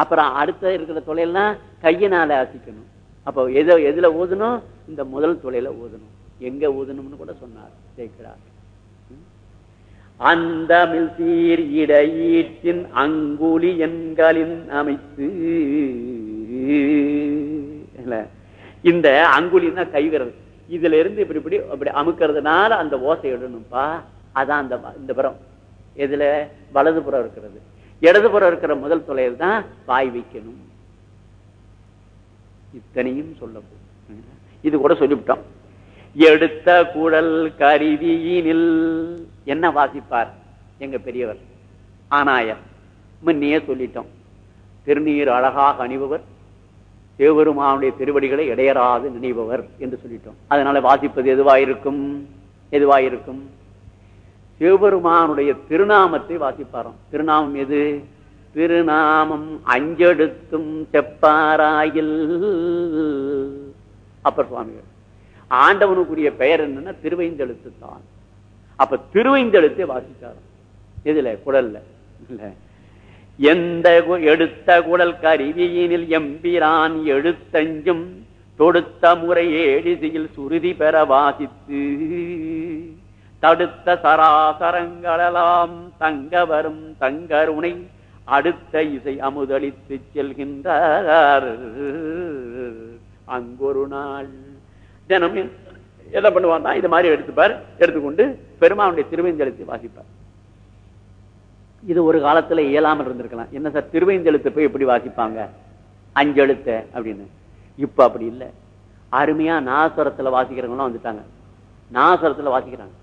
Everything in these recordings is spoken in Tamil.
அப்புறம் அடுத்த இருக்கிற தொழில்னா கையினால அசிக்கணும். அப்போ எதை எதுல ஊதணும்? இந்த முதல் தொழில ஊதணும். எங்க ஊதணும்னு கூட சொன்னார் ஜெயிக்கிறார் அந்த மில்சீர் இடையீட்டின் அங்குலி எண்களின் அமைத்து இந்த அங்குலின்னா கைவிரல். இதுல இருந்து இப்படி இப்படி அப்படி அமுக்கிறதுனால அந்த ஓசை இடணும்ப்பா அதான் அந்த இந்த புறம். இதுல வலதுபுறம் இருக்கிறது. இடதுபுறம் இருக்கிற முதல் தொலையில் தான் வாய் வைக்கணும். இத்தனையும் சொல்ல இது கூட சொல்லிவிட்டோம். எடுத்த குழல் கருவியினில். என்ன வாசிப்பார்? எங்க பெரியவர். ஆனாயர். முன்னையே சொல்லிட்டோம். திருநீர் அழகாக அணிபவர். சிவபெருமானுடைய திருவடிகளை இடையராது நினைபவர் என்று சொல்லிட்டோம். அதனால வாசிப்பது எதுவாயிருக்கும்? எதுவாயிருக்கும்? சிவபெருமானுடைய திருநாமத்தை வாசிப்பாராம். திருநாமம் எது? திருநாமம் அஞ்செடுத்தும் செப்பாராயில். அப்பர் சுவாமிகள் ஆண்டவனுக்குரிய பெயர் என்னன்னா திருவைந்தெழுத்து தான் அப்ப திருவைந்தெழுத்தை வாசிச்சாராம் எதுல? குடல்ல. இல்ல. எந்த கு- எடுத்த குடல் கருவியினில் எம்பிரான் எழுத்தஞ்சும் தொடுத்த முறை ஏடிசையில் சுருதி பெற வாசித்து. தடுத்த சராசரங்களெல்லாம் தங்க வரும் தங்கருணை அடுத்த இசை அமுதளித்து செல்கின்றார் அங்கொரு நாள். தினம் என்ன பண்ணுவான் இது மாதிரி எடுத்துப்பார். எடுத்துக்கொண்டு பெருமானுடைய திருவேந்தெழுத்தை வாசிப்பார். இது ஒரு காலத்துல இயலாமல் இருந்திருக்கலாம். என்ன சார் திருவைந்தெழுத்து போய் எப்படி வாசிப்பாங்க? அஞ்செழுத்த அப்படின்னு. இப்ப அப்படி இல்லை. அருமையா நாசுரத்துல வாசிக்கிறவங்களாம் வந்துட்டாங்க. நாசுரத்துல வாசிக்கிறாங்க.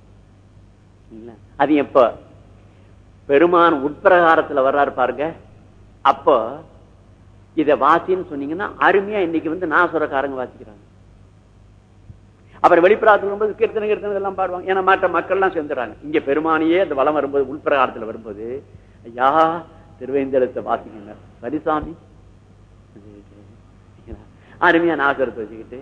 அது எப்ப? பெருமான் உட்பிரகாரத்துல வர்றாரு பாருங்க. அப்போ இத வாசின்னு சொன்னீங்கன்னா அருமையா இன்னைக்கு வந்து நாசுரக்காரங்க வாசிக்கிறாங்க. அப்புறம் வெளிப்பிராரத்தில் வரும்போது கீர்த்தனை கீர்த்தனை எல்லாம் பாடுவாங்க. ஏன்னா மற்ற மக்கள் எல்லாம் சேர்ந்துறாங்க இங்க பெருமானியே அந்த வளம் வரும்போது உள்பிரகாரத்துல வரும்போது ஐயா திருவேந்தலத்தை வாசிக்கங்க சரிசாமி அருமையா நாசரத்தை வச்சுக்கிட்டு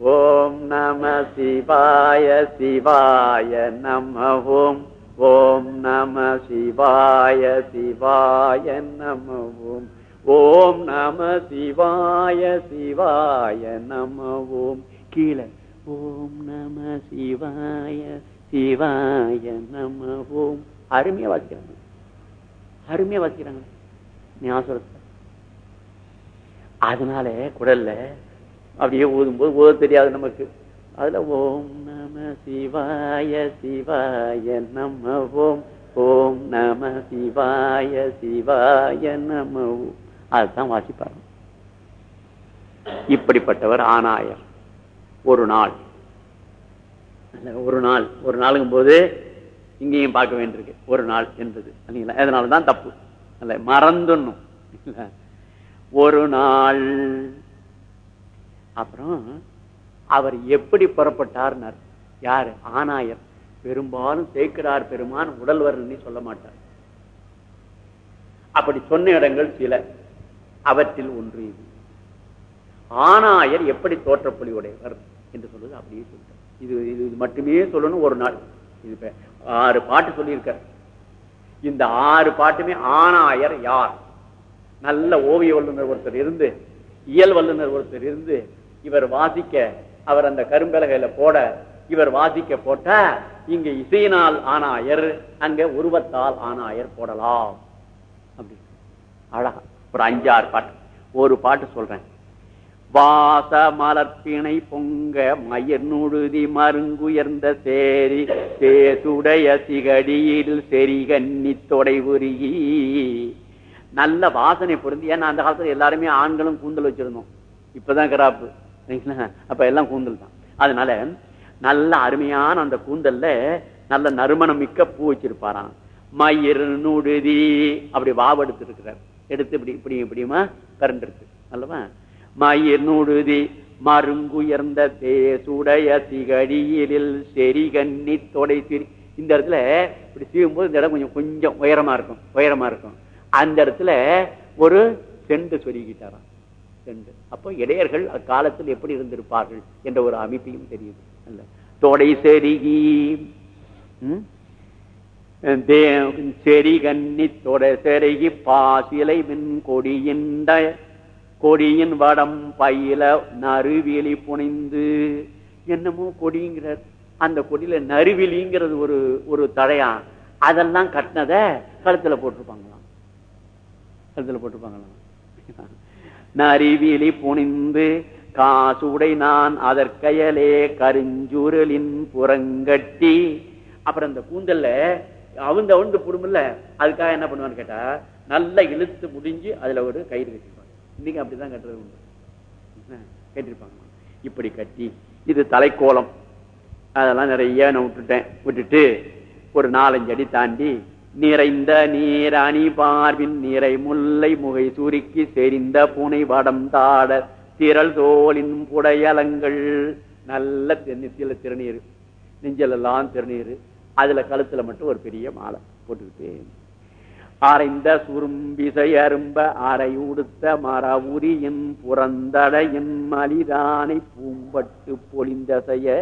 ஓம் நம சிவாய சிவாய நம ஓம் ஓம் நம சிவாய சிவாய நம ஓம் ஓம் நம சிவாய சிவாய நம ஓம் கீழே ஓம் நம சிவாய சிவாய நம ஓம் அருமையா வாசிக்கிறாங்க. அருமையா வாசிக்கிறாங்க. ஞாபகத்தை அதனால குடல்ல அப்படியே ஊதும்போது ஊத தெரியாது நமக்கு. அதுல ஓம் நம சிவாய சிவாய நம ஓம் ஓம் நம சிவாய சிவாய நம ஓம். அதுதான் வாசிப்பாங்க. இப்படிப்பட்டவர் ஆனாயர். ஒரு நாள். ஒரு நாள். ஒரு நாளுங்கும் போது இங்கேயும் பார்க்க வேண்டியிருக்கு. ஒரு நாள் என்பது. இல்லைங்களா? அதனாலதான் தப்பு. மறந்துடணும். ஒரு நாள். அப்புறம் அவர் எப்படி புறப்பட்டார்னார்? யாரு? ஆனாயர் பெரும்பாலும் சேர்க்கிறார் பெருமான் உடல் வரணும்னு சொல்ல மாட்டார். அப்படி சொன்ன இடங்கள் சில. அவற்றில் ஒன்று இது. ஆனாயர் எப்படி தோற்றப்பொலி உடையவர் என்று சொல்வது அப்படியே சொல்றார் இது இது மட்டுமே சொல்லணும் ஒரு நாள். இது ஆறு பாட்டு சொல்லியிருக்கார். இந்த ஆறு பாட்டுமே ஆனாயர் யார்? நல்ல ஓவிய வல்லுநர் ஒருத்தர் இருந்து இயல் வல்லுநர் ஒருத்தர் இருந்து இவர் வாசிக்க அவர் அந்த கரும்பலகையில போட இவர் வாசிக்க போட்ட இங்க இசையினால் ஆனாயர் அங்க உருவத்தால் ஆனாயர் போடலாம். அப்படி. அழகா. ஒரு அஞ்சாறு பாட்டு. ஒரு பாட்டு சொல்றேன். வாச மலர்ப்பிணை பொங்க மயிர் நுழுதி மருங்குயர்ந்த சேரி சேசுடைய சிகடியில் செரி கண்ணி தொடை உருகி நல்ல வாசனை பொருந்தி ஏன்னா அந்த காலத்துல எல்லாருமே ஆண்களும் கூந்தல் வச்சிருந்தோம். இப்பதான் கிராப்பு. அப்ப எல்லாம் கூந்தல் தான். அதனால நல்ல அருமையான அந்த கூந்தல்ல நல்ல நறுமணம் மிக்க பூ வச்சிருப்பாராம். மயிர் நுடுதி அப்படி வாவெடுத்து இருக்கிறார் எடுத்து இப்படி இப்படி இப்படியுமா கரண்டிருக்கு. அல்லவா? மயிர் நுடுதி மருங்குயர்ந்த தேசுடைய சிகழில் செரி கண்ணி தொடை சிரி இந்த இடத்துல இப்படி சீவும்போது இந்த இடம் கொஞ்சம் கொஞ்சம் உயரமா இருக்கும் உயரமா இருக்கும். அந்த இடத்துல ஒரு செண்டு சொருகிட்டாராம். ரெண்டு அப்போ இடையர்கள் அக்காலத்தில் எப்படி இருந்திருப்பார்கள் என்ற ஒரு அமைப்பையும் தெரியுது. தொடை செருகி ம்? செரி கன்னி தொடை செருகி பாசிலை மின் கொடியின்ற கொடியின் வடம் பயில நறுவிலி புனைந்து. என்னமோ கொடிங்கிறார் அந்த கொடியில நறுவிலிங்கிறது ஒரு ஒரு தடையா? அதெல்லாம் கட்டினத கழுத்துல போட்டிருப்பாங்களாம். கழுத்துல போட்டிருப்பாங்களாம். நரிவிழி புனிந்து காசுடை நான் அதற்கயலே கருஞ்சுருளின் புறங்கட்டி. அப்புறம் இந்த கூந்தல்ல அவங்க அவங்க புடுமில்ல அதுக்காக என்ன பண்ணுவான்னு கேட்டா நல்லா இழுத்து முடிஞ்சு அதுல ஒரு கயிறு கட்டிருப்பாங்க இன்னைக்கு அப்படிதான் கட்டுறது உண்டு. கட்டிருப்பாங்க. இப்படி கட்டி இது தலைக்கோலம். அதெல்லாம் நிறைய நான் விட்டுட்டேன். விட்டுட்டு ஒரு நாலஞ்சு அடி தாண்டி நிறைந்த நீர் அணி பார்வின் நிறை முல்லை முகை சுருக்கி செறிந்த புனை வடம் தாட திரள் தோலின் புடையலங்கள். நல்ல நெத்தியில திருநீர். நெஞ்சலெல்லாம் திருநீர். அதுல கழுத்துல மட்டும் ஒரு பெரிய மாலை போட்டுக்கிட்டேன் அரைந்த சுரும்பிசை அரும்ப அரை உடுத்த மர புறந்தட புறந்தடையின் மலிதானை பூம்பட்டு பொலிந்தசைய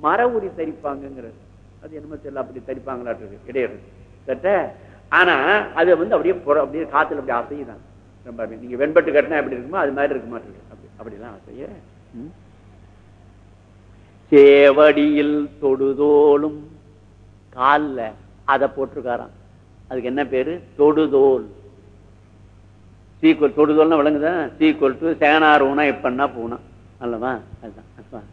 மர உரி சரிப்பாங்கிறது அது என்னமோ தெரியல அப்படி தரிப்பாங்களாட்டு இடையிறது தட்ட ஆனா அது வந்து அப்படியே புற அப்படியே காத்துல அப்படி அசையுதான். ரொம்ப நீங்க வெண்பட்டு கட்டினா எப்படி இருக்குமோ அது மாதிரி இருக்க மாட்டேங்குது அப்படி அப்படிலாம் அசைய சேவடியில் தொடுதோலும் காலில் அதை போட்டிருக்காராம். அதுக்கு என்ன பேரு? தொடுதோல். சீக்குவல் தொடுதோல்னா விளங்குதான் சீக்குவல் டு சேனார் ஊனா இப்பன்னா பூனா. அல்லவா அதுதான்.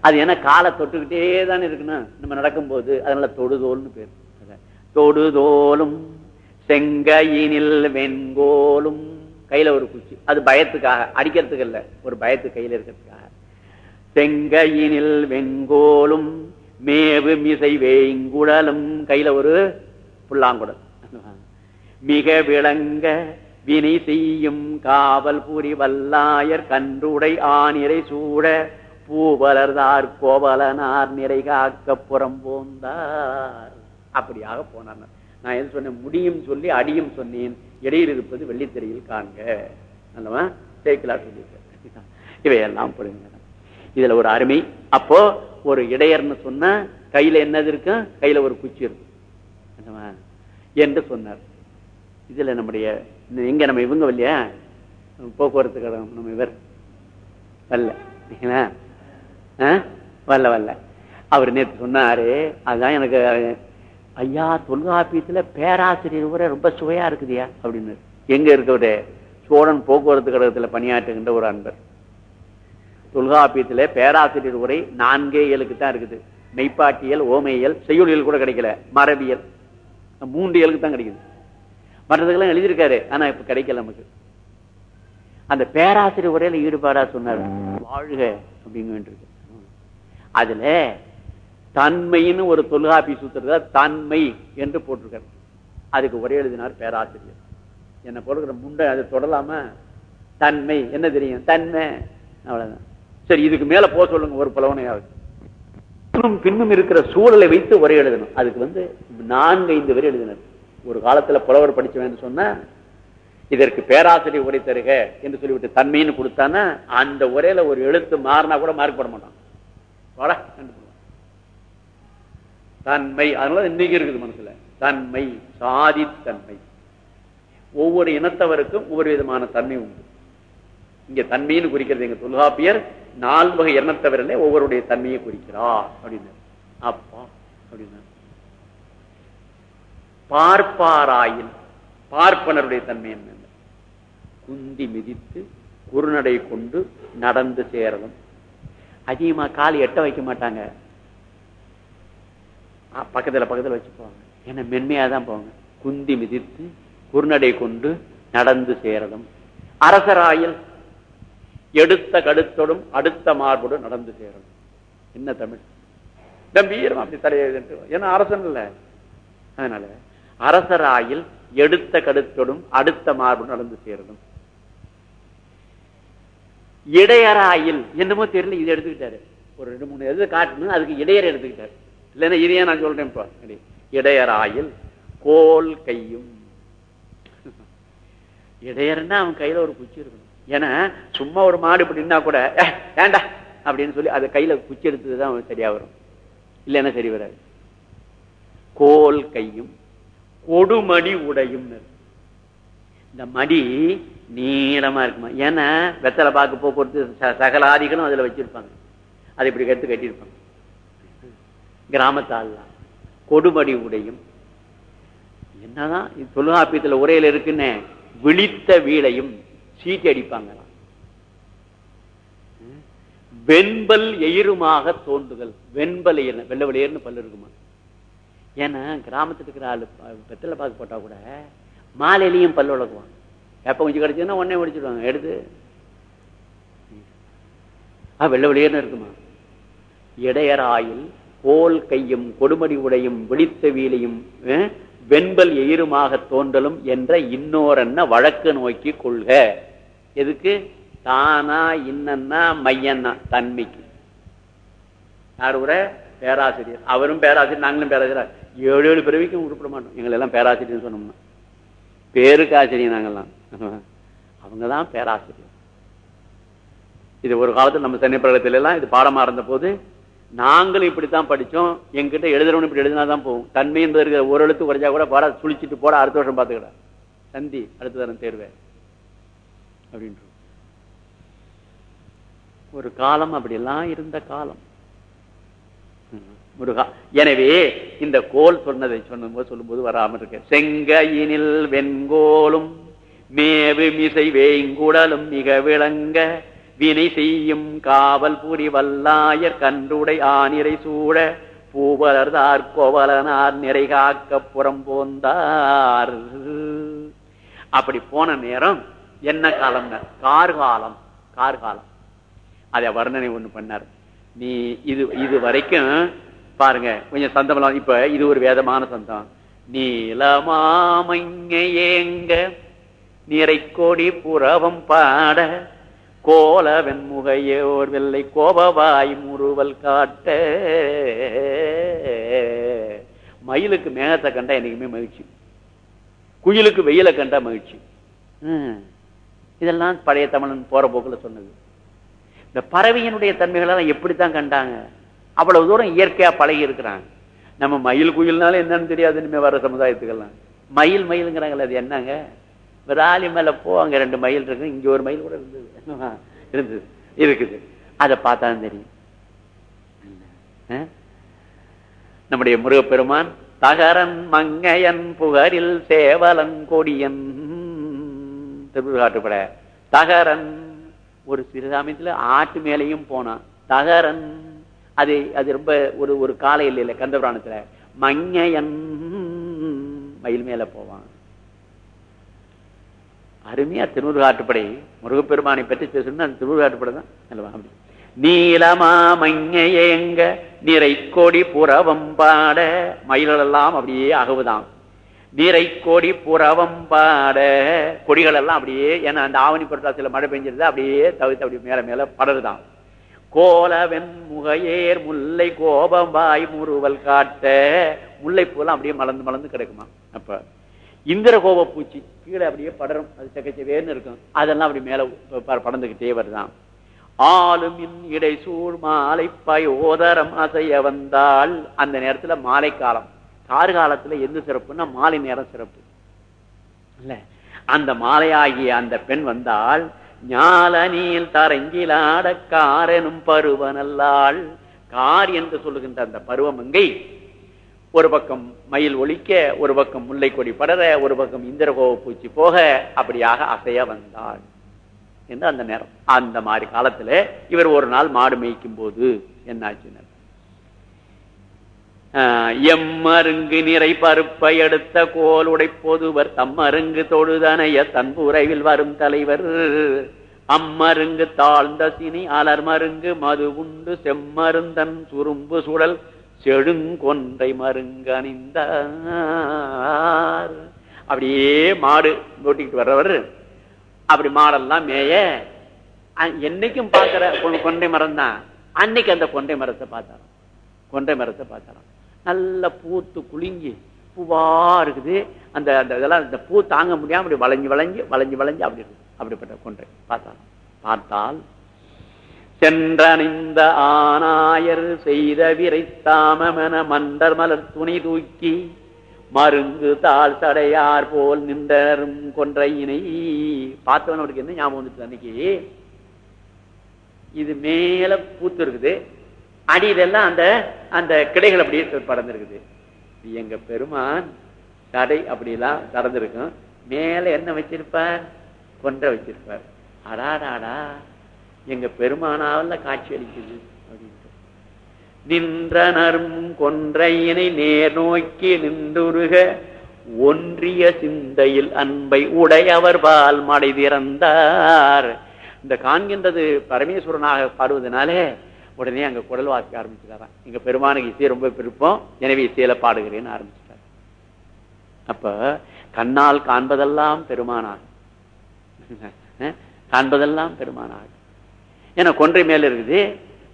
அது ஏன்னா காலை தொட்டுக்கிட்டே தானே இருக்கணும் நம்ம நடக்கும்போது அதனால தொடுதோல்னு பேர். தொடுதோலும் செங்கையினில் வெண்கோலும். கையில ஒரு குச்சி. அது பயத்துக்காக அடிக்கிறதுக்கு இல்ல ஒரு பயத்து கையில இருக்கிறதுக்காக. செங்கையினில் வெண்கோலும் மேவு மிசை வேங்குடலும் கையில ஒரு புல்லாங்குடல். மிக விளங்க வினை செய்யும் காவல் புரி வல்லாயர் கன்றுடை ஆனிரை சூட பூவலர்தார் கோவலனார் நிறை காக்க புறம் போந்தார். அப்படியாக போனார். நான் எது சொன்னேன்? முடியும் சொல்லி அடியும் சொன்னேன். இடையில் இருப்பது வெள்ளித்திரையில் காண்க. அல்லவா? சேர்க்கலா சொல்லியிருக்க இவையெல்லாம் போடுங்க இதுல ஒரு அருமை. அப்போ ஒரு இடையர்னு சொன்ன கையில என்னது இருக்கும் கையில ஒரு குச்சி இருக்கும் என்று சொன்னார். இதுல நம்முடைய எங்க நம்ம இவங்க இல்லையா? போக்குவரத்து கழகம் நம்ம இவர். வரல வரல வரல. அவர் நேற்று சொன்னாரு அதுதான் எனக்கு ஐயா தொல்காப்பியத்துல பேராசிரியர் கூட ரொம்ப சுவையா இருக்குதியா அப்படின்னு. எங்க இருக்கவரு? சோழன் போக்குவரத்து கழகத்துல பணியாற்றுகின்ற ஒரு அன்பர். தொல்காப்பியத்துல பேராசிரியர் உரை நான்கே ஏழுக்கு தான் இருக்குது. மெய்ப்பாட்டியல் ஓமையல் செய்யுளியல் கூட கிடைக்கல. மரபியல். மூன்று ஏழுக்கு தான் கிடைக்குது. மற்றதுக்கெல்லாம் எழுதியிருக்காரு ஆனா இப்ப கிடைக்கல நமக்கு. அந்த பேராசிரியர் உரையில ஈடுபாடா சொன்னார். வாழ்க அப்படிங்க அதுல தன்மைன்னு ஒரு தொல்காப்பி சூத்திரத்தை தன்மை என்று போட்டிருக்காரு. அதுக்கு ஒரே எழுதினார் பேராசிரியர். என்ன போடுகிற முண்டை அதை தொடலாம? தன்மை. என்ன தெரியும்? தன்மை. அவ்வளவுதான். சரி இதுக்கு மேல போக சொல்லுங்க ஒரு புலவனையாவது பின்னும் பின்னும் இருக்கிற சூழலை வைத்து ஒரே எழுதணும். அதுக்கு வந்து நான்கு ஐந்து வரை எழுதினர். ஒரு காலத்துல புலவர் படிச்சவன் சொன்ன இதற்கு பேராசிரியர் உரை தருக என்று சொல்லிவிட்டு தன்மைன்னு கொடுத்தானா அந்த உரையில ஒரு எழுத்து மாறினா கூட மார்க் போட மாட்டான். தன்மை அதனால இன்னைக்கு இருக்குது மனசுல. தன்மை சாதி தன்மை. ஒவ்வொரு இனத்தவருக்கும் ஒவ்வொரு விதமான தன்மை உண்டு. இங்க தன்மைன்னு குறிக்கிறது எங்க தொல்காப்பியர் நால் வகை எண்ணத்தவரில் ஒவ்வொருடைய தன்மையை குறிக்கிறார் அப்படின்னு. அப்பா அப்படின்னா. பார்ப்பாராயின் பார்ப்பனருடைய தன்மை என்ன? குந்தி மிதித்து குறுநடை கொண்டு நடந்து சேரலும் அதிகமா கால் எட்ட வைக்க மாட்டாங்க. பக்கத்துல பக்கத்துல வச்சு போவாங்க. ஏன்னா மென்மையா தான் போவாங்க. குந்தி மிதித்து குறுநடை கொண்டு நடந்து சேரதும் அரசராயில் எடுத்த கடுத்தோடும் அடுத்த மார்போடும் நடந்து சேரணும் என்ன தமிழ்? கம்பீரம் அப்படி தலையை ஏன்னா அரசன் இல்ல. அதனால அரசராயில் எடுத்த கடுத்தோடும் அடுத்த மார்புடன் நடந்து சேரணும் இடையராயில். என்னமோ தெரியல இதை எடுத்துக்கிட்டாரு. ஒரு ரெண்டு மூணு எது காட்டணும் அதுக்கு இடையர் எடுத்துக்கிட்டாரு. இல்லைன்னா இதையே நான் சொல்றேன் இப்போ இடையராயில் கோல் கையும். இடையர்னா அவன் கையில ஒரு குச்சி இருக்கணும். ஏன்னா சும்மா ஒரு மாடு இப்படின்னா கூட வேண்டா அப்படின்னு சொல்லி அதை கையில குச்சி எடுத்ததுதான் சரியா வரும். இல்லைன்னா சரி வராது. கோல் கையும் கொடுமடி உடையும் இந்த மடி நீளமா இருக்குமா? ஏன்னா வெத்தலை பாக்கு போக்குவரத்து ச- சகலாதிகளும் அதுல வச்சிருப்பாங்க. அதை இப்படி கருத்து கட்டியிருப்பாங்க. கிராமத்தாலாம் கொடுமடி உடையும். என்னதான்? இது தொல்காப்பியத்துல உரையில இருக்குன்னு விழித்த வீளையும் சீட்டி அடிப்பாங்களாம். வெண்பல் எயிருமாக தோன்றுதல் வெண்பல் எயிர் வெள்ள வெளியர்னு பல்லு இருக்குமா? ஏன்னா கிராமத்துல இருக்கிற ஆளு ப- வெத்தலை பாக்கு போட்டா கூட மாலையிலையும் பல்லு விளக்குவான் எப்ப கொஞ்சம் கிடைச்சதுன்னா உடனே முடிச்சிடுவாங்க எடுத்து. ஆ வெள்ள வெளியேன்னு இருக்குமா? இடையராயில் கோல் கையும் கொடுமடி உடையும் விழித்த வீலையும் அஹ், வெண்பல் எயிருமாக தோன்றலும் என்ற இன்னோரன்ன வழக்கு நோக்கி கொள்க. எதுக்கு? தானா இன்னன்னா மையன்னா தன்மைக்கு. யார் கூட பேராசிரியர். அவரும் பேராசிரியர் நாங்களும் பேராசிரியர். ஏழு ஏழு பிறவிக்கும் உருப்பிட மாட்டோம். எங்களை எல்லாம் பேராசிரியர் சொன்னோம்னா. பேருக்கு ஆசிரியர் நாங்கெல்லாம் அவங்க தான் பேராசிரியர். இது ஒரு காலத்துல நம்ம சென்னை பிரகத்தில எல்லாம் இது பாடமா இருந்த போது நாங்களும் இப்படித்தான் படிச்சோம். எங்கிட்ட எழுதுறவனு இப்படி எழுதினாதான் போகும். தன்மை என்பது இருக்கிற ஒரு எழுத்து குறைஞ்சா கூட பாட சுழிச்சிட்டு போட அடுத்த வருஷம் பார்த்துக்கிட. தந்தி அடுத்த தரம் தேர்வே. அப்படின்ற ஒரு காலம் அப்படியெல்லாம் இருந்த காலம். முருகா. எனவே இந்த கோல் சொன்னதை சொன்னும் போது சொல்லும் போது வராமல் இருக்க செங்கையினில் வெண்கோலும் மேவு மிசை வேங்குடலும் மிக விளங்க வினை செய்யும் காவல் புரி வல்லாயர் கன்றுடை ஆனிரை சூழ பூவலர்தார் கோவலனார் நிறை காக்க புறம் போந்தார். அப்படி போன நேரம் என்ன காலம் கார்காலம் கார்காலம். அதை வர்ணனை ஒண்ணு பண்ணார். நீ இது இது வரைக்கும் பாருங்க கொஞ்சம் சந்தமெல்லாம் இப்ப இது ஒரு வேதமான சந்தம். நீலமாமங்க நிறைக்கோடி புறவம் பாட கோல வெண்முகையோர் வெள்ளை கோபவாய் முறுவல் காட்ட. மயிலுக்கு மேகத்தை கண்டா என்னைக்குமே மகிழ்ச்சி. குயிலுக்கு வெயில கண்டா மகிழ்ச்சி. இதெல்லாம் பழைய தமிழன் போற போக்குல சொன்னது. இந்த பறவையினுடைய தன்மைகளெல்லாம் எப்படித்தான் கண்டாங்க? அவ்வளவு தூரம் இயற்கையா பழகி இருக்கிறாங்க. நம்ம மயில் குயில்னால என்னன்னு தெரியாது இனிமே வர சமுதாயத்துக்கெல்லாம். மயில் மயிலுங்கிறாங்களே அது என்னங்க? விராலி மேல போ அங்க ரெண்டு மயில் இருக்கு இங்க ஒரு மயில் கூட இருந்தது. இருந்தது. இருக்குது. அதை பார்த்தா தெரியும். நம்முடைய முருகப்பெருமான் தகரன் மங்கையன் புகரில் சேவலன் கொடியன் திருவிழாட்டுப்பட. தகரன் ஒரு சிறு சமயத்தில் ஆட்டு மேலையும் போனான். தகரன் அது அது ரொம்ப ஒரு ஒரு காலை இல்லை கந்தபுராணத்துல. மங்கையன் மயில் மேல போவான். அருமையா திருமுருகாட்டுப்படை முருகப்பெருமானை பற்றி பேசணும்னா அந்த திருமுருகாட்டுப்படை தான். அல்லவா அப்படி. நீலமா மங்கையங்க நிறை கோடி புறவம் பாட மயில்கள் எல்லாம் அப்படியே அகவுதான் நீரை கோடி புறவம் பாட கொடிகள் எல்லாம் அப்படியே ஏன்னா அந்த ஆவணி புரட்டாசியில் மழை பெஞ்சிருது அப்படியே தவிர்த்து அப்படி மேல மேல படருதான் கோலவெண் முகையேர் முல்லை கோபம் வாய் முறுவல் காட்ட முல்லைப்பூலாம் அப்படியே மலர்ந்து மலர்ந்து கிடக்குமா அப்ப இந்திர கோப பூச்சி கீழே அப்படியே படரும். அது செக்கச்சவேர்னு இருக்கும். அதெல்லாம் அப்படி மேல ப- படர்ந்துகிட்டே வருதான். இன் இடை சூழ் மாலை ஓதரம் அசைய வந்தால் அந்த நேரத்துல மாலை காலம். கார் காலத்துல எந்த சிறப்புன்னா மாலை நேரம் சிறப்பு. இல்ல? அந்த மாலையாகிய அந்த பெண் வந்தால் ஞாலனியில் தரங்கிலாட காரனும் பருவனல்லாள். கார் என்று சொல்லுகின்ற அந்த பருவமங்கை ஒரு பக்கம் மயில் ஒழிக்க ஒரு பக்கம் முல்லை கொடி படர ஒரு பக்கம் இந்திரகோவ பூச்சி போக அப்படியாக அசைய வந்தாள். என்று அந்த நேரம்? அந்த மாதிரி காலத்துல இவர் ஒரு நாள் மாடு மேய்க்கும் போது என்னாச்சு ஆஹ், எம்மருங்கு நிறை பருப்பை எடுத்த கோல் உடைப்போதுவர் தம்மருங்கு தொழுதனைய தன்புரைவில் வரும் தலைவர். அம்மருங்கு தாழ்ந்த சினி அலர் மருங்கு மது உண்டு செம்மருந்தன் சுரும்பு சுழல் செழுங்கொன்றை மருங்கு அப்படியே மாடு ஓட்டிக்கிட்டு வர்றவர். அப்படி மாடெல்லாம் மேய அ- என்னைக்கும் பார்க்கிற கொண்டை மரம் தான் அன்னைக்கு அந்த கொண்டை மரத்தை பார்த்தாராம். கொண்டை மரத்தை பார்த்தாராம். நல்ல பூத்து குலுங்கி பூவா இருக்குது. அந்த அந்த இதெல்லாம் இந்த பூ தாங்க முடியாம அப்படி வளைஞ்சு வளைஞ்சு வளைஞ்சு வளைஞ்சு அப்படி இருக்கு அப்படிப்பட்ட கொன்றை பார்த்தாராம். பார்த்தால் சென்றணிந்த ஆனாயர் செய்த விரைத்தாமமென மண்டர் மலர் துணி தூக்கி மருங்கு தாழ் தடையார் போல் நின்றரும் கொன்றையினை பார்த்தவன் அவருக்கு என்ன ஞாபகம் வந்துச்சு அன்னைக்கு? இது மேல பூத்து இருக்குது. அடியிலெல்லாம் அந்த அந்த கிளைகள் அப்படியே படர்ந்துருக்குது. எங்க பெருமான் தடை அப்படிலாம் திறந்திருக்கும் மேல என்ன வச்சிருப்பார்? கொன்ற வச்சிருப்பார். அடாடாடா. எங்க பெருமானாவில் காட்சி அளிக்குது அப்படின்ட்டு. நின்றனரும் கொன்றையினை நேர் நோக்கி நின்றுருக ஒன்றிய சிந்தையில் அன்பை உடையவர் பால் மடை திறந்தார். இந்த காண்கின்றது பரமேஸ்வரனாக பாடுவதனாலே உடனே அங்க குடல் வாசிக்க ஆரம்பிச்சுட்டாராம். எங்க பெருமானுக்கு இசையை ரொம்ப விருப்பம். எனவே இசையில பாடுகிறேன்னு ஆரம்பிச்சிட்டார். அப்ப கண்ணால் காண்பதெல்லாம் பெருமானாக காண்பதெல்லாம் பெருமானாக ஏன்னா கொன்றை மேல இருக்குது.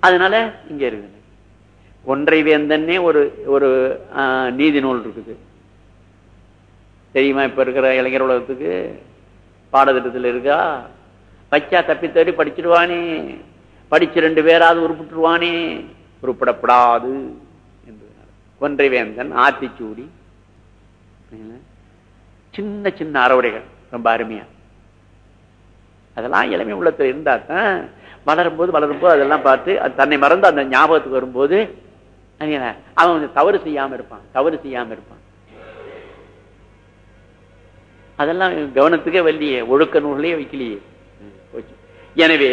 அதனால இங்க இருக்குது. கொன்றை வேந்தன்னே ஒரு ஒரு நீதி நூல் இருக்குது. தெரியுமா இப்ப இருக்கிற இளைஞர் உலகத்துக்கு? பாடத்திட்டத்தில் இருக்கா? பச்சா தப்பி தேடி படிச்சிருவானே. படிச்சு ரெண்டு பேராவது உருப்பிட்டுருவானே. உருப்பிடப்படாது என்று. கொன்றை வேந்தன் ஆத்திச்சூடி. சின்ன சின்ன அறவுடைகள் ரொம்ப அருமையா. அதெல்லாம் இளமை உள்ளத்துல இருந்தாத்தான் வளரும் போது வளரும் போது அதெல்லாம் பார்த்து அது தன்னை மறந்து அந்த ஞாபகத்துக்கு வரும்போது அவன் தவறு செய்யாம இருப்பான் தவறு செய்யாம இருப்பான். அதெல்லாம் கவனத்துக்கே வல்லியே ஒழுக்க நூல்களே வைக்கலையே. எனவே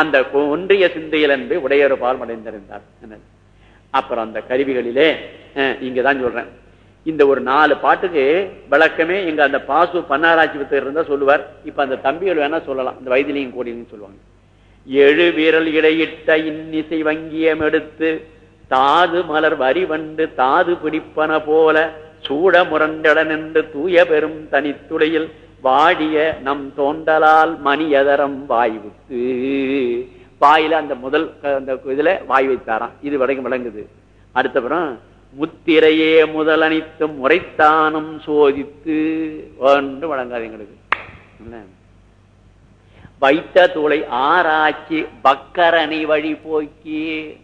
அந்த ஒன்றிய சிந்தையில் என்று உடையொரு பால் அடைந்திருந்தார் அப்புறம் அந்த கருவிகளிலே இங்கதான் சொல்றேன். இந்த ஒரு நாலு பாட்டுக்கு விளக்கமே இங்க அந்த பாசு பன்னாராய்ச்சி புத்தகம் இருந்தா சொல்லுவார். இப்ப அந்த தம்பிகள் வேணா சொல்லலாம். இந்த வைத்திலிங்கம் கோடின்னு சொல்லுவாங்க. எழு விரல் இடையிட்ட இன்னிசை வங்கியம் எடுத்து தாது மலர் வரி வண்டு தாது பிடிப்பன போல சூட முரண்டட நின்று தூய பெரும் தனித்துளையில் வாடிய நம் தோண்டலால் மணியதரம் வாய்வுக்கு வாயில அந்த முதல் அந்த இதுல வாய் வைத்தாராம். இது வடங்கு விளங்குது. அடுத்தப்புறம் முத்திரையே முதல் அனைத்தும் முறைத்தானும் சோதித்து. ஒன்று வழங்காது எங்களுக்கு. வைத்த தூளை ஆராய்ச்சி பக்கரணி வழி போக்கி.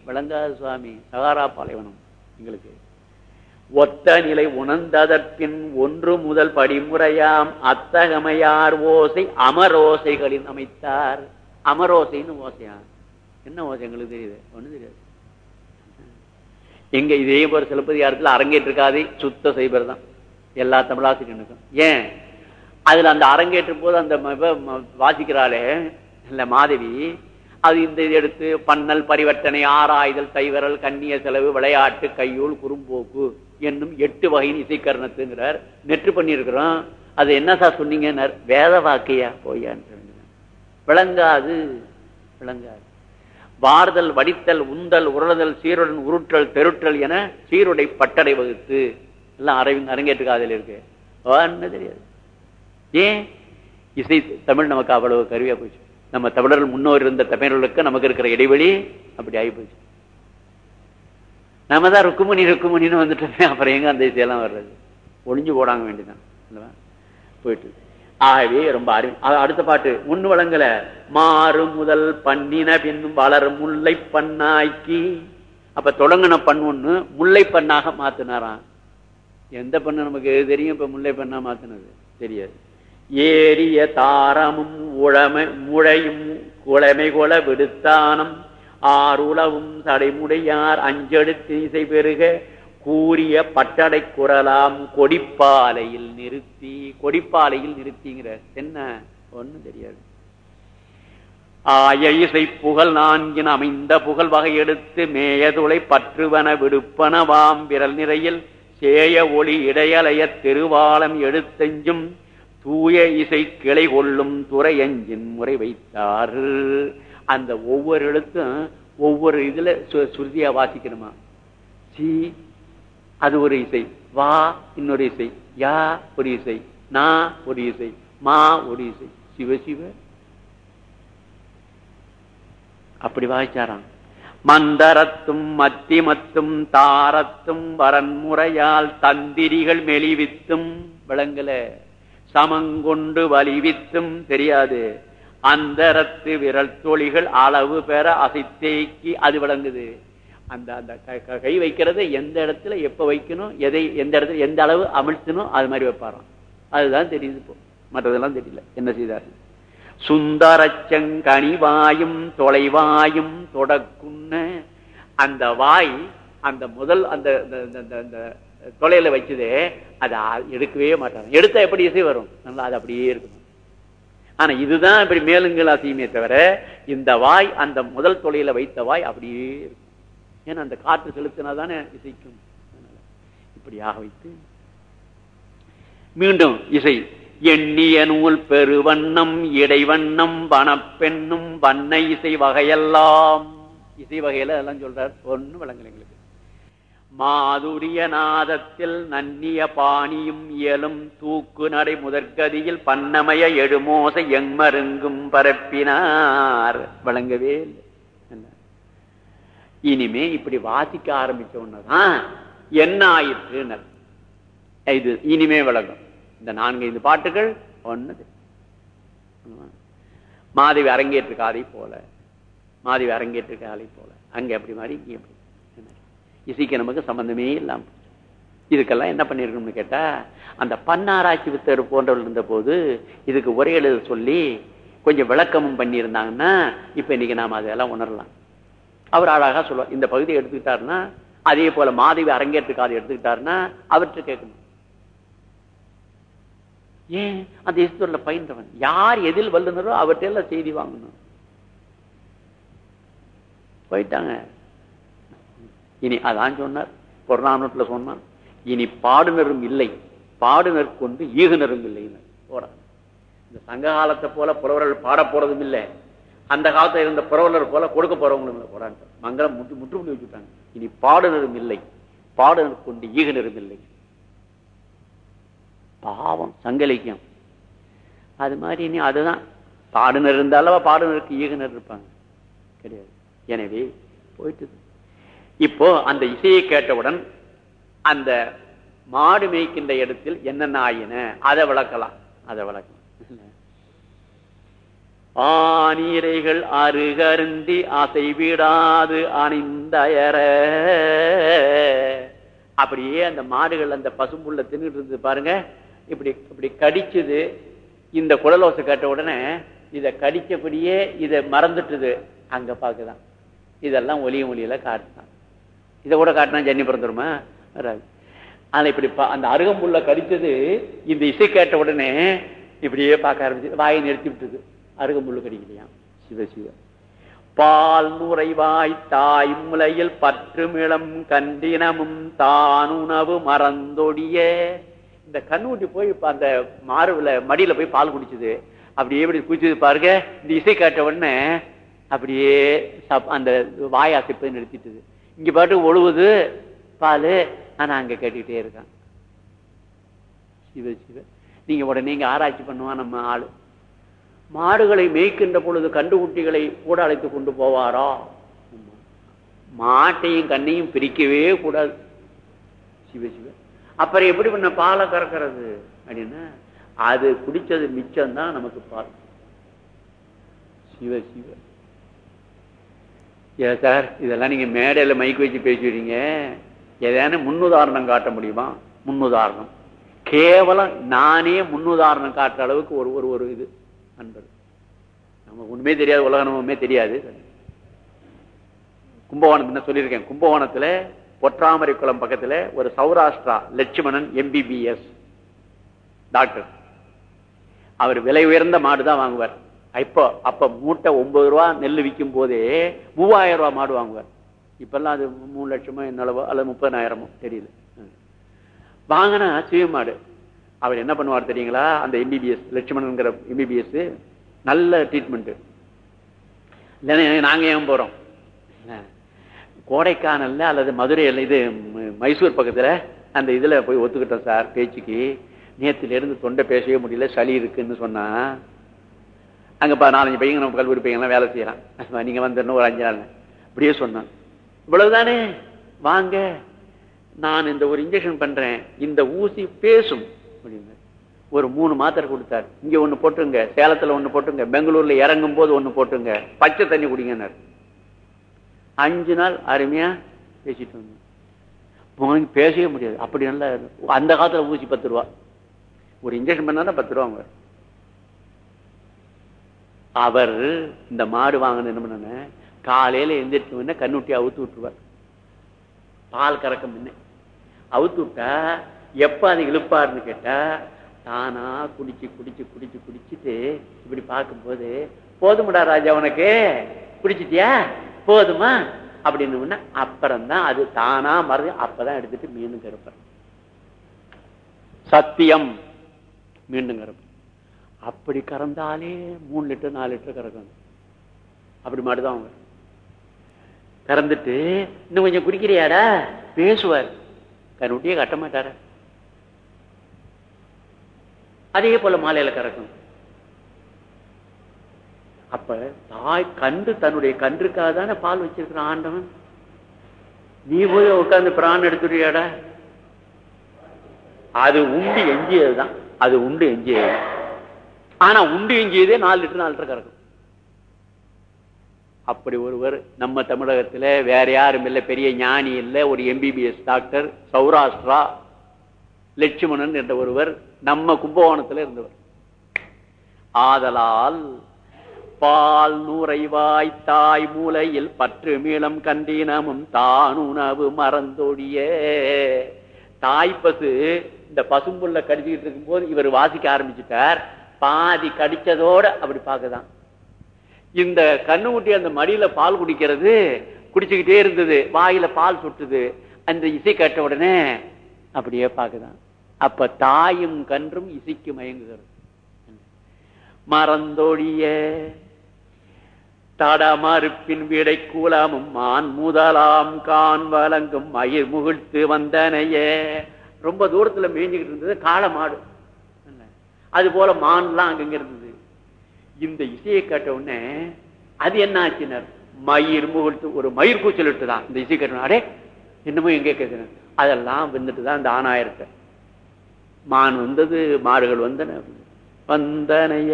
விளங்காது சுவாமி சகாரா பாலைவனம் எங்களுக்கு. ஒத்த நிலை உணர்ந்ததற்பின் ஒன்று முதல் படிமுறையாம். அத்தகமையார் ஓசை அமரோசைகளின் அமைத்தார். அமரோசைன்னு ஓசையா? என்ன ஓசை எங்களுக்கு தெரியுது? ஒண்ணு தெரியாது. எங்க இதே போல சிலப்பதிகாரத்தில் அரங்கேற்றிருக்காது சுத்த சைபர் தான் எல்லா தமிழாசிரியனுக்கும் ஏன்? அதுல அந்த அரங்கேற்றும் போது அந்த வாசிக்கிறாளே இல்ல மாதவி அது இந்த எடுத்து பன்னல் பரிவர்த்தனை ஆராய்தல் தைவரல் கண்ணிய செலவு விளையாட்டு கையூல் குறும்போக்கு என்னும் எட்டு வகையின் இசைக்கரணத்துங்கிறார். நெற்று பண்ணியிருக்கிறோம். அது என்ன சார் சொன்னீங்க வேத வாக்கையா போயான்னு விளங்காது விளங்காது. வார்தல் வடித்தல் உந்தல் உருளுதல் சீருடன் உருட்டல் தெருட்டல் என சீருடை பட்டடை வகுத்து எல்லாம் அரவி அரங்கேற்றுக்காதல் இருக்கு. தெரியாது. ஏன்? இசை தமிழ் நமக்கு அவ்வளவு கருவியா போச்சு. நம்ம தமிழர்கள் முன்னோர் இருந்த தமிழர்களுக்கு நமக்கு இருக்கிற இடைவெளி அப்படி ஆகி போச்சு. நம்ம தான் ருக்குமணி ருக்குமணின்னு வந்துட்டோமே அப்புறம் எங்க அந்த இசையெல்லாம் வர்றது? ஒளிஞ்சு போடாங்க வேண்டியதான் போயிட்டு ஆகவே ரொம்ப அருமை அடுத்த பாட்டு. முன்னு வழங்கல. மாறு முதல் பண்ணின பின் வளரும் முல்லை பண்ணாக்கி அப்ப தொடங்கின பண் ஒண்ணு முல்லை பண்ணாக மாத்தினாராம். எந்த பண்ணு நமக்கு தெரியும்? இப்ப முல்லை பண்ணா மாத்தினது? தெரியாது. ஏறிய தாரமும் உழமை முழையும் குழமை கொல விடுத்தானம். ஆறுளவும் தடைமுடையார் அஞ்செடுத்து இசை பெருக கூறிய பட்டடை குரலாம் கொடிப்பாலையில் நிறுத்தி கொடிப்பாலையில் நிறுத்திங்கிற என்ன? ஒண்ணும் தெரியாது. ஆய இசை புகழ் நான்கின் அமைந்த புகழ் வகை எடுத்து மேயதுளை பற்றுவன விடுப்பனவாம் விரல் நிறையில் சேய ஒளி இடையலைய திருவாலம் எடுத்தெஞ்சும் தூய இசை கிளை கொள்ளும் துறையஞ்சின் முறை வைத்தார். அந்த ஒவ்வொரு எழுத்தும் ஒவ்வொரு இதுல சுருதியா வாசிக்கணுமா? சி அது ஒரு இசை. வா இன்னொரு இசை. யா ஒரு இசை. நா ஒரு இசை. மா ஒரு இசை. சிவ சிவ. அப்படி வாசிச்சாராம். மந்தரத்தும் மத்திமத்தும் தாரத்தும் வரன்முறையால் தந்திரிகள் மெலிவித்தும் விளங்கல. சமங்கொண்டு வலிவித்தும் தெரியாது. அந்தரத்து விரல் தொழிகள் அளவு பெற அசைத்தேக்கி அது விளங்குது. அந்த அந்த க- க- கை வைக்கிறது எந்த இடத்துல எப்ப வைக்கணும் எதை எந்த இடத்துல எந்த அளவு அமிழ்த்தணும் அது மாதிரி வைப்பாராம். அதுதான் தெரியுது இப்போ. மற்றதெல்லாம் தெரியல. என்ன செய்தார் சுந்தரச்சங்கனிவாயும் தொலைவாயும் தொடக்குன்னு அந்த வாய் அந்த முதல் அந்த தொலைல அந்த- தொலையில அதை எடுக்கவே மாட்டாங்க. எடுத்தா எப்படி இசை வரும்? நல்லா அது அப்படியே இருக்கணும் ஆனா இதுதான் இப்படி மேலுங்கள் அசையுமே தவிர இந்த வாய் அந்த முதல் தொலையில வைத்த வாய் அப்படியே இருக்கும். ஏன்னா அந்த காற்று செலுத்தினா தானே இசைக்கும். இப்படியாக வைத்து. மீண்டும் இசை. எண்ணிய நூல் பெருவண்ணம் இடைவண்ணம் வனப்பெண்ணும் வண்ண இசை வகையெல்லாம். இசை வகையில எல்லாம் சொல்றார். ஒன்னும் விளங்கல எங்களுக்கு மாதுரிய நாதத்தில் நன்னிய பாணியும் இயலும் தூக்கு நடை முதற்கதியில் பன்னமய எடுமோசை எங்மருங்கும் பரப்பினார். விளங்கவே இனிமே இப்படி வாசிக்க ஆரம்பிச்ச உடனேதான் என்ன ஆயிற்றுனர் இது இனிமே விளங்கும். இந்த நான்கு ஐந்து பாட்டுகள் ஒன்னது. மாதவி அரங்கேற்று காதை போல. மாதவி அரங்கேற்று காதை போல. அங்க அப்படி மாதிரி இங்கே அப்படி. இசைக்கு நமக்கு சம்பந்தமே இல்லாம. இதுக்கெல்லாம் என்ன பண்ணிருக்கணும்னு கேட்டா அந்த பன்னாராய்ச்சி வித்தர் போன்றவர்கள் இருந்த போது இதுக்கு ஒரே எழுத சொல்லி கொஞ்சம் விளக்கமும் பண்ணியிருந்தாங்கன்னா இப்ப இன்னைக்கு நாம அதெல்லாம் உணரலாம். அவர் அழகா சொல்லுவார் இந்த பகுதியை எடுத்துக்கிட்டாருன்னா அதே போல மாதவி அரங்கேற்று காதை எடுத்துக்கிட்டாருன்னா அவற்றை கேட்கணும். ஏன்? அந்த இஸ்தூர்ல பயின்றவன். யார் எதில் வல்லுனரோ அவற்றையெல்லாம் செய்தி வாங்கணும். போயிட்டாங்க. இனி அதான் சொன்னார். புறநானூற்றுல சொன்னான். இனி பாடுனரும் இல்லை. பாடுனர் கொண்டு ஈகுனரும் இல்லைன்னு போறான் இந்த சங்க காலத்தை போல புறவர்கள் பாட போறதும் இல்லை. அந்த காலத்துல இருந்த புறவலர் போல கொடுக்க போறவங்களும் இல்லை. போறாங்க மங்களம் முற்று முற்றுப்புள்ளி வச்சுட்டாங்க. இனி பாடுனரும் இல்லை. பாடுனர் கொண்டு ஈகுனரும் இல்லை. பாவம் சங்க இலக்கியம் அது மாதிரி இனி அதுதான். பாடுனர் இருந்தாலும் பாடுனருக்கு ஈகுனர் இருப்பாங்க. கிடையாது. எனவே போயிட்டு இப்போ அந்த இசையை கேட்டவுடன் அந்த மாடு மேய்க்கின்ற இடத்தில் என்னென்ன ஆயின? அதை விளக்கலாம். அதை விளக்கலாம். ஆனீரைகள் அருகருந்தி அசை விடாது அணிந்தயர. அப்படியே அந்த மாடுகள் அந்த பசும்புள்ள தின்னுட்டு இருந்தது பாருங்க. இப்படி இப்படி கடிச்சது. இந்த குழலோசை கேட்ட உடனே இதை கடிச்சபடியே இதை மறந்துட்டுது. அங்க பாக்குதான். இதெல்லாம் ஒலியும் ஒலியில காட்டுதான். இதை கூட காட்டினா ஜன்னி பிறந்துருமா? வராது. ஆனா இப்படி அந்த அருகம்புல்ல கடித்தது இந்த இசை கேட்ட உடனே இப்படியே பார்க்க ஆரம்பிச்சு வாயை நிறுத்தி விட்டுது. அருகம்புல்லு கடிக்கலையாம் சிவ சிவ. பால் நுரைவாய் தாய் முலையில் பற்றுமிளம் கண்டினமும் தானுணவு மறந்தொடிய. இந்த கண்ணூட்டி போய் அந்த மாறுவில மடியில போய் பால் குடிச்சது. அப்படியே இப்படி குடிச்சது பாருங்க. இந்த இசை கேட்ட உடனே அப்படியே சப்- அந்த வாய் அசைப்பதை நிறுத்திட்டுது. இங்க பாட்டு ஒழுகுது பால். ஆனா அங்க கேட்டுக்கிட்டே இருக்கான். சிவ சிவ. நீங்க உடனே இங்க ஆராய்ச்சி பண்ணுவான் நம்ம ஆளு. மாடுகளை மேய்க்கின்ற பொழுது கண்டுகுட்டிகளை கூட அழைத்து கொண்டு போவாரா? மாட்டையும் கண்ணையும் பிரிக்கவே கூடாது. சிவ சிவ. அப்புறம் எப்படி பண்ண பாலை கறக்கிறது? அப்படின்னா அது குடிச்சது மிச்சம் தான் நமக்கு பால். சிவ சிவ. ஏ சார்? இதெல்லாம் நீங்க மேடையில் மைக் வச்சு பேசுவீங்க ஏதான முன்னுதாரணம் காட்ட முடியுமா? முன்னுதாரணம். கேவலம் நானே முன்னுதாரணம் காட்டுற அளவுக்கு ஒரு ஒரு ஒரு இது. அன்பது நமக்கு ஒன்றுமே தெரியாது உலக தெரியாது. கும்பகோணம் என்ன சொல்லியிருக்கேன். கும்பகோணத்துல பொற்றாமரை குளம் பக்கத்துல ஒரு சௌராஷ்டிரா லட்சுமணன் எம்பிபிஎஸ் டாக்டர். அவர் விலை உயர்ந்த மாடு தான் வாங்குவார். இப்போ அப்ப மூட்டை ஒன்பது ரூபா நெல் விற்கும் போதே மூவாயிரம் ரூபா மாடு வாங்குவார். இப்பெல்லாம் அது மூணு லட்சமோ என்னளவோ அல்லது முப்பதாயிரமோ தெரியல வாங்கினா சிவ மாடு. அவர் என்ன பண்ணுவார் தெரியுங்களா? அந்த எம்பிபிஎஸ் லட்சுமணன்கிற எம்பிபிஎஸ் நல்ல ட்ரீட்மெண்ட்டு இல்லைன்னா நாங்க ஏன் போறோம்? கோடைக்கானல்ல அல்லது மதுரையில் இது மைசூர் பக்கத்தில் அந்த இதில் போய் ஒத்துக்கிட்டோம் சார் பேச்சுக்கு. நேற்றுலேருந்து இருந்து தொண்டை பேசவே முடியல சளி இருக்குன்னு சொன்னால் அங்க நாலஞ்சு பையங்க நம்ம கல்லூரி பையங்களாம் வேலை செய்யலாம் நீங்கள் நீங்க வந்துடணும் ஒரு அஞ்சு நாள் இப்படியே சொன்னான். இவ்வளவுதானே? வாங்க. நான் இந்த ஒரு இன்ஜெக்ஷன் பண்றேன். இந்த ஊசி பேசும் அப்படின்னு. ஒரு மூணு மாத்திரை கொடுத்தாரு. இங்க ஒண்ணு போட்டுங்க. சேலத்துல ஒன்று போட்டுங்க. பெங்களூர்ல இறங்கும் போது ஒண்ணு போட்டுங்க. பச்சை தண்ணி குடிங்கன்னாரு. அஞ்சு நாள் அருமையா பேசிட்டு வந்தோம். பேசவே முடியாது. அப்படி நல்லா அந்த காலத்துல ஊசி பத்து ரூபா. ஒரு இன்ஜெக்ஷன் பண்ணா பத்து ரூபா அவங்க அவர் இந்த மாடு வாங்கின என்ன பண்ண காலையில எந்திரிச்சு முன்ன கண்ணுட்டி அவுத்து விட்டுருவார். பால் கறக்க முன்ன. அவுத்து விட்டா எப்ப அது இழுப்பாருன்னு கேட்டா தானா குடிச்சு குடிச்சு குடிச்சு குடிச்சிட்டு இப்படி பார்க்கும்போது போதுமடா ராஜா உனக்கு? குடிச்சிட்டியா? போதுமா? அப்படின்னு அப்புறம்தான் அது தானா மறந்து அப்பதான் எடுத்துட்டு மீண்டும் கருப்பார். சத்தியம் மீண்டும் கறப்ப அப்படி கறந்தாலே மூணு லிட்டர் நாலு லிட்டர் கறக்கணும். அப்படி மாட்டுதான் அவங்க. கறந்துட்டு இன்னும் கொஞ்சம் குடிக்கிறியாடா? பேசுவார். கருட்டியே கட்ட மாட்டார. அதே போல மாலையில கறக்கணும். அப்ப தாய் கன்று தன்னுடைய கன்றுக்காக தானே பால் வச்சிருக்கிற ஆண்டவன்? நீ போய் உட்கார்ந்து பிராணம் எடுத்துறியாடா அது உண்டு எஞ்சியதுதான். அது உண்டு எஞ்சியது ஆனா உண்டு எஞ்சியதே நாலு லிட்டர் நாலு லிட்டர் கறக்கும். அப்படி ஒருவர் நம்ம தமிழகத்துல வேற யாரும் இல்லை பெரிய ஞானி இல்லை ஒரு எம்பிபிஎஸ் டாக்டர் சௌராஷ்டிரா லட்சுமணன் என்ற ஒருவர் நம்ம கும்பகோணத்துல இருந்தவர். ஆதலால் பால் நூறைவாய் தாய் மூலையில் பற்று மீளம் கண்டினமும் தான் உணவு மறந்தொழிய. தாய்ப்பசு இந்த பசும்புள்ள கடிச்சுக்கிட்டு இருக்கும்போது இவர் வாசிக்க ஆரம்பிச்சுட்டார். பாதி கடிச்சதோட அப்படி பாக்குதான் இந்த கண்ணுக்குட்டி அந்த மடியில பால் குடிக்கிறது குடிச்சுக்கிட்டே இருந்தது. வாயில பால் சுட்டுது. அந்த இசை கேட்ட உடனே அப்படியே பாக்குதான் அப்ப தாயும் கன்றும் இசைக்கு மயங்குகிறது. மறந்தோழிய தடமறுப்பின் விடை கூலமும் மான் முதலாம் கான் வழங்கும் மயிர் முகிழ்த்து வந்தனையே. ரொம்ப தூரத்துல மேய்ஞ்சுக்கிட்டு இருந்தது காளை மாடு. அது போல மான்லாம் அங்கங்க இருந்தது. இந்த இசையை கேட்ட உடனே அது என்ன ஆச்சினர்? மயிர் முகழ்த்து ஒரு மயிர் கூச்சல் தான் இந்த இசை கேட்ட அடே என்னமோ எங்கே கேட்கிறேன் அதெல்லாம் வந்துட்டு தான் இந்த ஆணாயிரத்தை. மான் வந்தது மாடுகள் வந்தன. வந்தனைய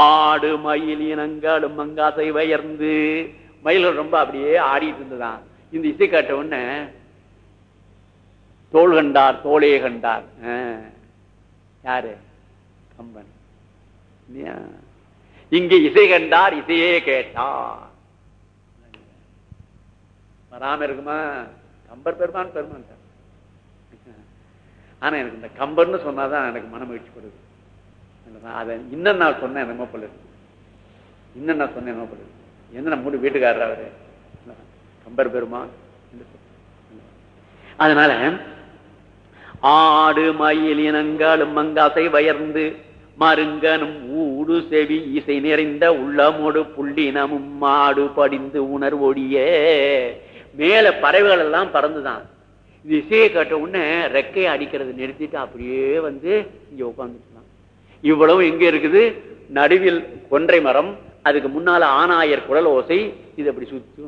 ஆடு மயில் இனங்களும் மங்காசை வயர்ந்து மயில்கள் ரொம்ப அப்படியே ஆடிட்டு இருந்ததான் இந்த இசை கேட்ட உடனே தோல் கண்டார் தோழையை கண்டார். யாரு? கம்பன். இங்கே இசை கண்டார் இசையே கேட்டார். வராம இருக்குமா? கம்பர் பெருமான் பெருமான் ஆனா எனக்கு இந்த கம்பர்னு சொன்னாதான் எனக்கு மன மகிழ்ச்சி படுது அதை இன்னும் நான் சொன்னேன் என்னமோ போல இன்னும் நான் சொன்னேன் என்னமோ போல என்ன மூணு வீட்டுக்காரர் அவரு? கம்பர் பெருமான்? அதனால ஆடு மயில் இனங்களும் மங்காசை வயர்ந்து மருங்கனும் ஊடு செவி இசை நிறைந்த உள்ளமோடு புள்ளினமும் மாடு படிந்து உணர்வொடிய. மேல பறவைகள் எல்லாம் பறந்துதான். இது இசையை கேட்ட உடனே ரெக்கையை அடிக்கிறது நிறுத்திட்டு அப்படியே வந்து இங்க உட்காந்துக்கலாம் இவ்வளவு எங்க இருக்குது? நடுவில் கொன்றை மரம் அதுக்கு முன்னால ஆனாயர் குழல் ஓசை இது அப்படி சுத்தி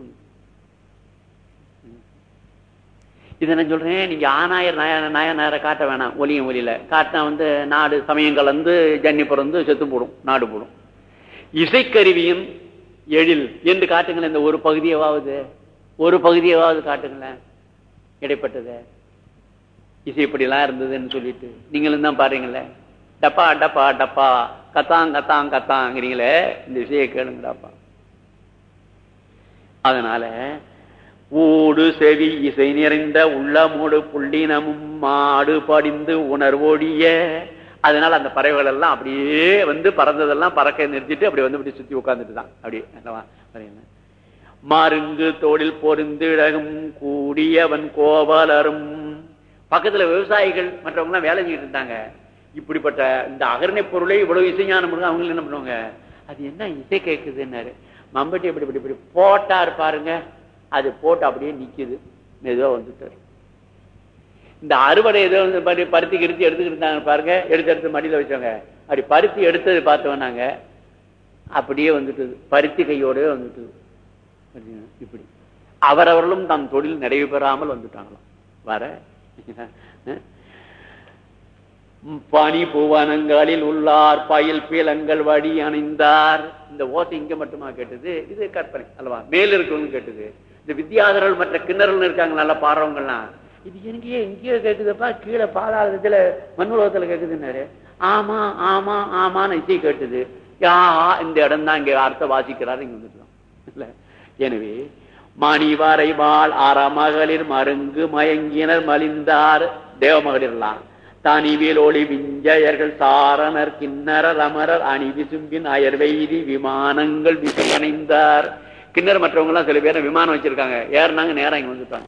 இதை சொல்றேன் நீங்க ஆனாயர் நாய நாயனாரை காட்ட வேணாம். ஒலியும் ஒலியில காட்டினா வந்து நாடு சமயம் கலந்து ஜன்னி பிறந்து செத்து போடும். நாடு போடும். இசைக்கருவியும் எழில் என்று காட்டுங்களேன். இந்த ஒரு பகுதியவாவது ஒரு பகுதியவாவது காட்டுங்களேன். இடைப்பட்டது. இசை இப்படிலாம் இருந்ததுன்னு சொல்லிட்டு. நீங்களும் தான் பாருங்களே. டப்பா டப்பா டப்பா. கத்தாங் கத்தாங் கத்தாங்கிறீங்களே. இந்த இசையை கேளுங்கடாப்பா. அதனால ஊடு செவி இசை நிறைந்த உள்ளமோடு புள்ளினமும் மாடு படிந்து உணர்வோடிய அதனால அந்த பறவைகள் எல்லாம் அப்படியே வந்து பறந்ததெல்லாம் பறக்க நிறுத்திட்டு அப்படி வந்து அப்படி சுத்தி உட்கார்ந்துட்டு தான் அப்படி மருங்கு தோளில் பொருந்திடகும் கூடியவன் கோபாலரும் பக்கத்துல விவசாயிகள் மற்றவங்க எல்லாம் வேலை செஞ்சுட்டு இருந்தாங்க. இப்படிப்பட்ட இந்த அகரணை பொருளை இவ்வளவு இசைஞானம் அவங்க என்ன பண்ணுவாங்க? அது என்ன இசை கேட்குதுன்னாரு மம்பட்டி இப்படி இப்படி இப்படி போட்டாரு பாருங்க அது போட்டு அப்படியே நிக்குது. மெதுவா வந்துட்டாரு. இந்த அறுவடை ஏதோ வந்து பருத்தி கிருத்தி எடுத்துக்கிட்டு இருந்தாங்க பாருங்க. எடுத்து எடுத்து மடியில வச்சவங்க. அப்படி பருத்தி எடுத்தது பார்த்தோம் அப்படியே வந்துட்டு பருத்தி கையோட வந்துட்டு இப்படி. அவரவர்களும் தம் தொழில் நிறைவு பெறாமல் வந்துட்டாங்களாம். வர பனி புவனங்களில் உள்ளார் பயில் பீலங்கள் வடி அணிந்தார். இந்த ஓசை இங்க மட்டுமா கேட்டது? இது கற்பனை அல்லவா? மேல இருக்கணும்னு கேட்டது. இந்த வித்யாதரர்கள் மற்ற கிண்ணறல் இருக்காங்க நல்லா பாடுறவங்கலாம் இது எங்கேயோ எங்கேயோ கேக்குதுப்பா கீழே பாதாளத்துல மண்ணுலகத்துல கேக்குதுன்னாரு. ஆமா ஆமா ஆமான்னு இசை கேட்டுது. யா இந்த இடம் தான் இங்க அர்த்தம் வாசிக்கிறாரு இங்க வந்துக்கலாம் இல்ல. எனவே மணிவரை வாழ் அறமகளிர் மருங்கு மயங்கினர் மலிந்தார் தேவமகளிர்லாம். தனிவில் ஒளி விஞ்சயர்கள் சாரணர் கிண்ணரர் அமரர் அணி விசும்பின் அயர்வெய்தி விமானங்கள் விசையணைந்தார். கிண்ணர் மற்றவங்க எல்லாம் சில பேர் விமானம் வச்சிருக்காங்க. ஏறினாங்க நேரம் இங்க வந்துட்டாங்க.